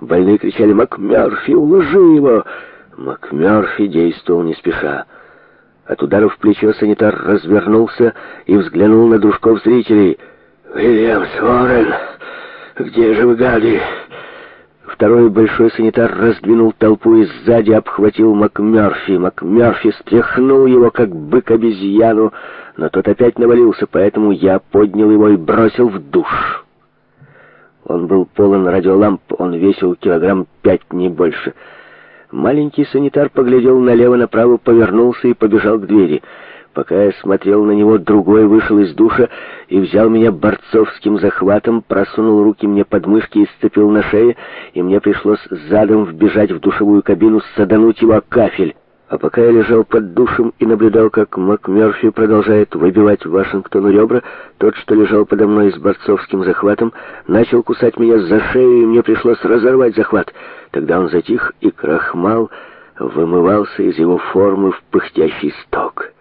Больные кричали «Макмерфи, уложи его!» Макмерфи действовал не спеша. От удара в плечо санитар развернулся и взглянул на дружков зрителей. «Вильямс Уоррен, где же вы, гады?» Второй большой санитар раздвинул толпу и сзади обхватил МакМерфи. МакМерфи стряхнул его, как бык обезьяну, но тот опять навалился, поэтому я поднял его и бросил в душ. Он был полон радиоламп, он весил килограмм пять, не больше. Маленький санитар поглядел налево-направо, повернулся и побежал к двери. Пока я смотрел на него, другой вышел из душа и взял меня борцовским захватом, просунул руки мне под мышки и сцепил на шее, и мне пришлось задом вбежать в душевую кабину, садануть его кафель. А пока я лежал под душем и наблюдал, как МакМерфи продолжает выбивать Вашингтону ребра, тот, что лежал подо мной с борцовским захватом, начал кусать меня за шею, и мне пришлось разорвать захват. Тогда он затих, и крахмал вымывался из его формы в пыхтящий сток.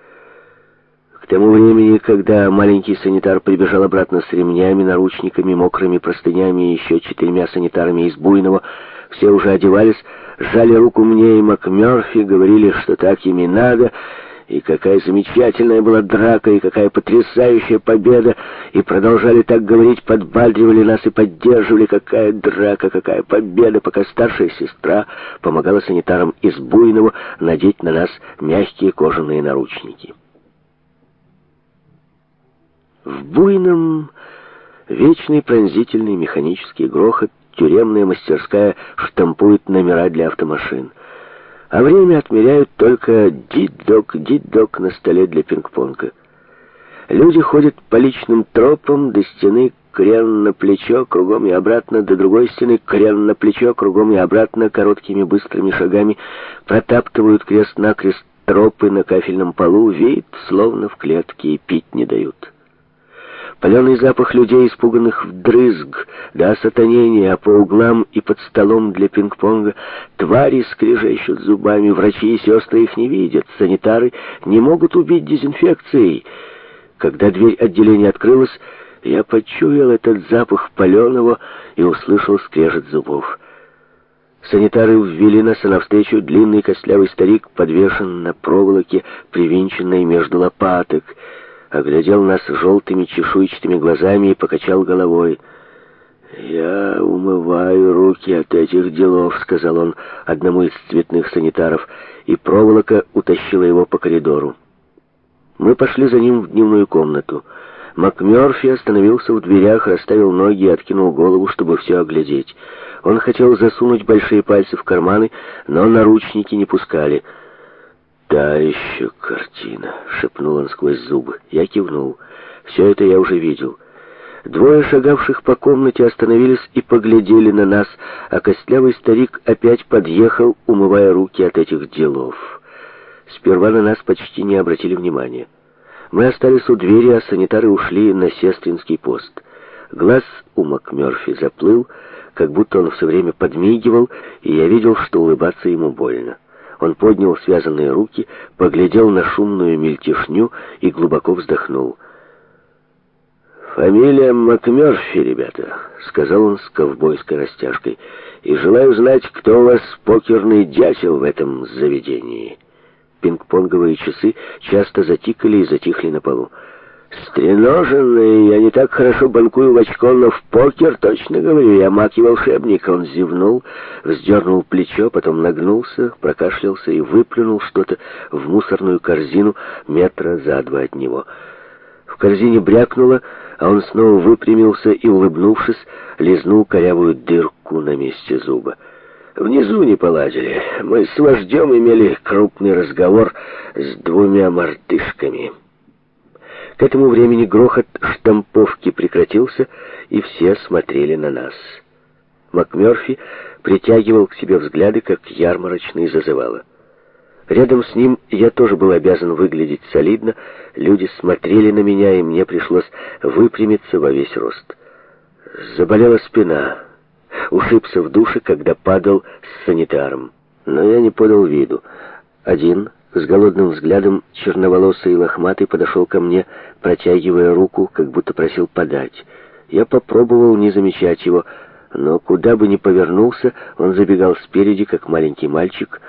К тому времени, когда маленький санитар прибежал обратно с ремнями, наручниками, мокрыми простынями и еще четырьмя санитарами из Буйного, все уже одевались, жали руку мне и МакМерфи, говорили, что так им и надо, и какая замечательная была драка, и какая потрясающая победа, и продолжали так говорить, подбадривали нас и поддерживали, какая драка, какая победа, пока старшая сестра помогала санитарам из Буйного надеть на нас мягкие кожаные наручники. В Буйном вечный пронзительный механический грохот тюремная мастерская штампует номера для автомашин. А время отмеряют только дидок, дидок на столе для пинг-понга. Люди ходят по личным тропам до стены крен на плечо, кругом и обратно, до другой стены крен на плечо, кругом и обратно, короткими быстрыми шагами протаптывают крест-накрест тропы на кафельном полу, веет, словно в клетке, и пить не дают. Паленый запах людей, испуганных вдрызг, до осатанения, а по углам и под столом для пинг-понга твари скрежещут зубами, врачи и сестры их не видят, санитары не могут убить дезинфекцией. Когда дверь отделения открылась, я почуял этот запах паленого и услышал скрежет зубов. Санитары ввели нас, а навстречу длинный костлявый старик подвешен на проволоке, привинченной между лопаток — оглядел нас желтыми чешуйчатыми глазами и покачал головой. «Я умываю руки от этих делов», — сказал он одному из цветных санитаров, и проволока утащила его по коридору. Мы пошли за ним в дневную комнату. МакМёрфи остановился в дверях, расставил ноги и откинул голову, чтобы все оглядеть. Он хотел засунуть большие пальцы в карманы, но наручники не пускали — «Та еще картина!» — шепнул он сквозь зубы. Я кивнул. «Все это я уже видел». Двое шагавших по комнате остановились и поглядели на нас, а костлявый старик опять подъехал, умывая руки от этих делов. Сперва на нас почти не обратили внимания. Мы остались у двери, а санитары ушли на сестринский пост. Глаз у МакМёрфи заплыл, как будто он все время подмигивал, и я видел, что улыбаться ему больно. Он поднял связанные руки, поглядел на шумную мельтешню и глубоко вздохнул. «Фамилия МакМерфи, ребята», — сказал он с ковбойской растяжкой, «и желаю знать, кто у вас покерный дятел в этом заведении». Пинг-понговые часы часто затикали и затихли на полу. Стреноженный, я не так хорошо банкую в очко, но в покер, точно говорю, я маг и волшебник. Он зевнул, вздернул плечо, потом нагнулся, прокашлялся и выплюнул что-то в мусорную корзину метра за два от него. В корзине брякнуло, а он снова выпрямился и, улыбнувшись, лизнул корявую дырку на месте зуба. Внизу не поладили. Мы с вождем имели крупный разговор с двумя мартышками». К этому времени грохот штамповки прекратился, и все смотрели на нас. МакМёрфи притягивал к себе взгляды, как ярмарочный зазывало. Рядом с ним я тоже был обязан выглядеть солидно, люди смотрели на меня, и мне пришлось выпрямиться во весь рост. Заболела спина, ушибся в душе, когда падал с санитаром. Но я не подал виду. Один с голодным взглядом черноволосый и лохматый подошел ко мне, протягивая руку, как будто просил подать. Я попробовал не замечать его, но куда бы ни повернулся, он забегал спереди, как маленький мальчик,